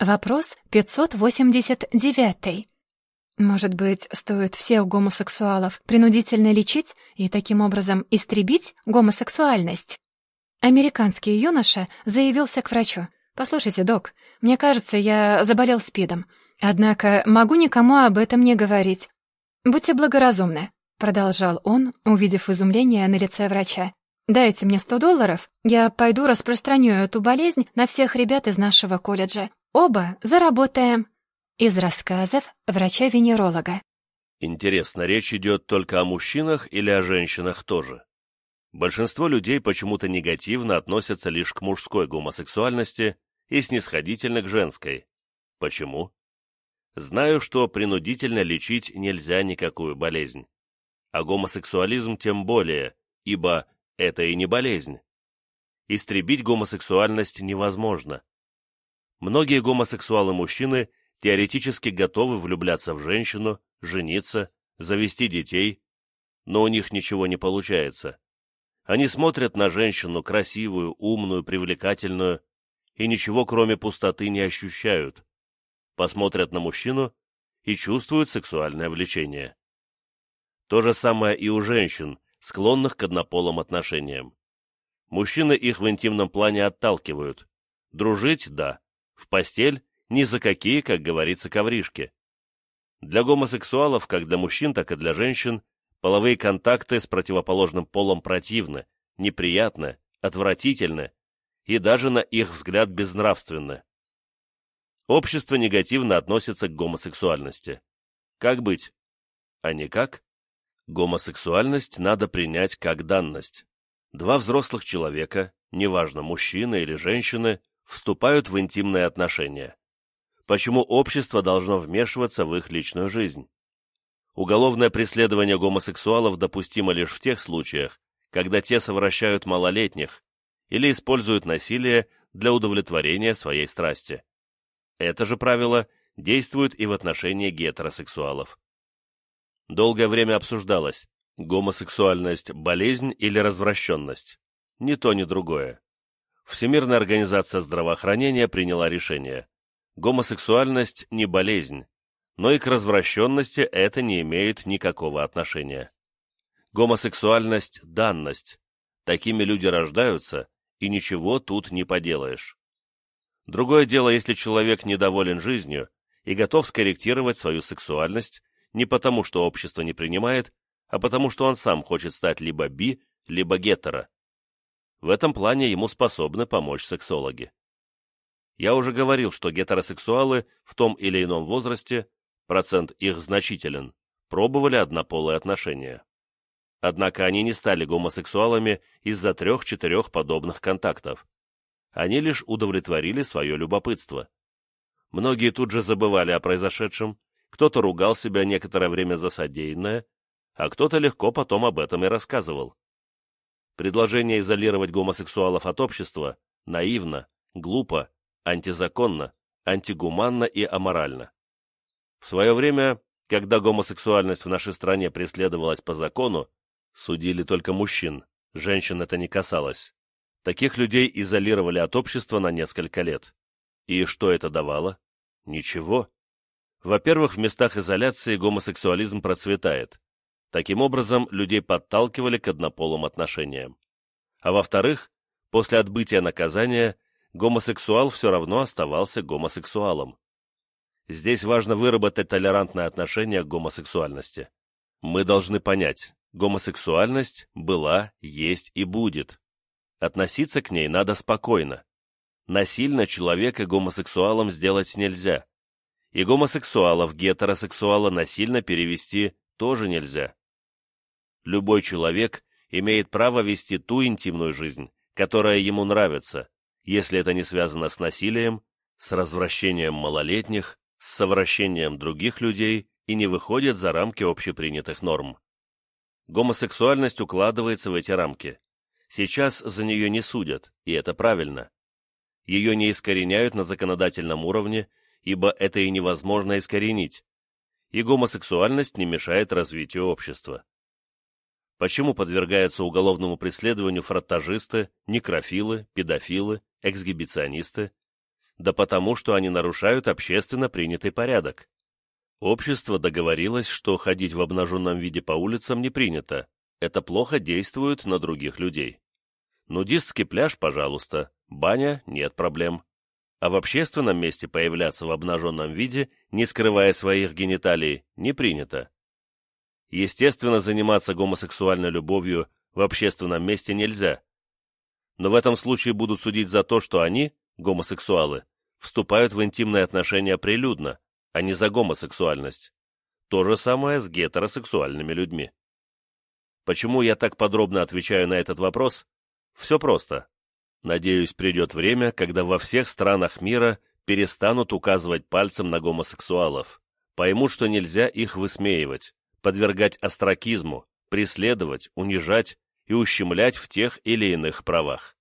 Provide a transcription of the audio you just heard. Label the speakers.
Speaker 1: Вопрос 589. Может быть, стоит всех гомосексуалов принудительно лечить и таким образом истребить гомосексуальность? Американский юноша заявился к врачу. «Послушайте, док, мне кажется, я заболел СПИДом. Однако могу никому об этом не говорить. Будьте благоразумны», — продолжал он, увидев изумление на лице врача. «Дайте мне сто долларов, я пойду распространю эту болезнь на всех ребят из нашего колледжа. Оба заработаем. Из рассказов врача-венеролога.
Speaker 2: Интересно, речь идет только о мужчинах или о женщинах тоже? Большинство людей почему-то негативно относятся лишь к мужской гомосексуальности и снисходительно к женской. Почему? Знаю, что принудительно лечить нельзя никакую болезнь. А гомосексуализм тем более, ибо это и не болезнь. Истребить гомосексуальность невозможно. Многие гомосексуалы-мужчины теоретически готовы влюбляться в женщину, жениться, завести детей, но у них ничего не получается. Они смотрят на женщину красивую, умную, привлекательную и ничего кроме пустоты не ощущают. Посмотрят на мужчину и чувствуют сексуальное влечение. То же самое и у женщин, склонных к однополым отношениям. Мужчины их в интимном плане отталкивают. Дружить – да, в постель ни за какие, как говорится, ковришки. Для гомосексуалов, как для мужчин, так и для женщин, половые контакты с противоположным полом противны, неприятны, отвратительны и даже, на их взгляд, безнравственны. Общество негативно относится к гомосексуальности. Как быть? А никак. Гомосексуальность надо принять как данность. Два взрослых человека, неважно, мужчина или женщины, вступают в интимные отношения. Почему общество должно вмешиваться в их личную жизнь? Уголовное преследование гомосексуалов допустимо лишь в тех случаях, когда те совращают малолетних или используют насилие для удовлетворения своей страсти. Это же правило действует и в отношении гетеросексуалов. Долгое время обсуждалось, гомосексуальность – болезнь или развращенность. Ни то, ни другое. Всемирная организация здравоохранения приняла решение. Гомосексуальность не болезнь, но и к развращенности это не имеет никакого отношения. Гомосексуальность – данность. Такими люди рождаются, и ничего тут не поделаешь. Другое дело, если человек недоволен жизнью и готов скорректировать свою сексуальность не потому, что общество не принимает, а потому, что он сам хочет стать либо би, либо гетеро. В этом плане ему способны помочь сексологи. Я уже говорил, что гетеросексуалы в том или ином возрасте, процент их значителен, пробовали однополые отношения. Однако они не стали гомосексуалами из-за трех-четырех подобных контактов. Они лишь удовлетворили свое любопытство. Многие тут же забывали о произошедшем, кто-то ругал себя некоторое время за содеянное, а кто-то легко потом об этом и рассказывал. Предложение изолировать гомосексуалов от общества наивно, глупо, антизаконно, антигуманно и аморально. В свое время, когда гомосексуальность в нашей стране преследовалась по закону, судили только мужчин, женщин это не касалось. Таких людей изолировали от общества на несколько лет. И что это давало? Ничего. Во-первых, в местах изоляции гомосексуализм процветает. Таким образом, людей подталкивали к однополым отношениям. А во-вторых, после отбытия наказания, гомосексуал все равно оставался гомосексуалом. Здесь важно выработать толерантное отношение к гомосексуальности. Мы должны понять, гомосексуальность была, есть и будет. Относиться к ней надо спокойно. Насильно человека гомосексуалом сделать нельзя. И гомосексуалов гетеросексуала насильно перевести тоже нельзя. Любой человек имеет право вести ту интимную жизнь, которая ему нравится, если это не связано с насилием, с развращением малолетних, с совращением других людей и не выходит за рамки общепринятых норм. Гомосексуальность укладывается в эти рамки. Сейчас за нее не судят, и это правильно. Ее не искореняют на законодательном уровне, ибо это и невозможно искоренить. И гомосексуальность не мешает развитию общества. Почему подвергаются уголовному преследованию фраттажисты, некрофилы, педофилы, эксгибиционисты? Да потому, что они нарушают общественно принятый порядок. Общество договорилось, что ходить в обнаженном виде по улицам не принято. Это плохо действует на других людей. Нудистский пляж, пожалуйста. Баня – нет проблем. А в общественном месте появляться в обнаженном виде, не скрывая своих гениталий, не принято. Естественно, заниматься гомосексуальной любовью в общественном месте нельзя. Но в этом случае будут судить за то, что они, гомосексуалы, вступают в интимные отношения прилюдно, а не за гомосексуальность. То же самое с гетеросексуальными людьми. Почему я так подробно отвечаю на этот вопрос? Все просто. Надеюсь, придет время, когда во всех странах мира перестанут указывать пальцем на гомосексуалов, поймут, что нельзя их высмеивать, подвергать остракизму, преследовать, унижать и ущемлять в тех или иных правах.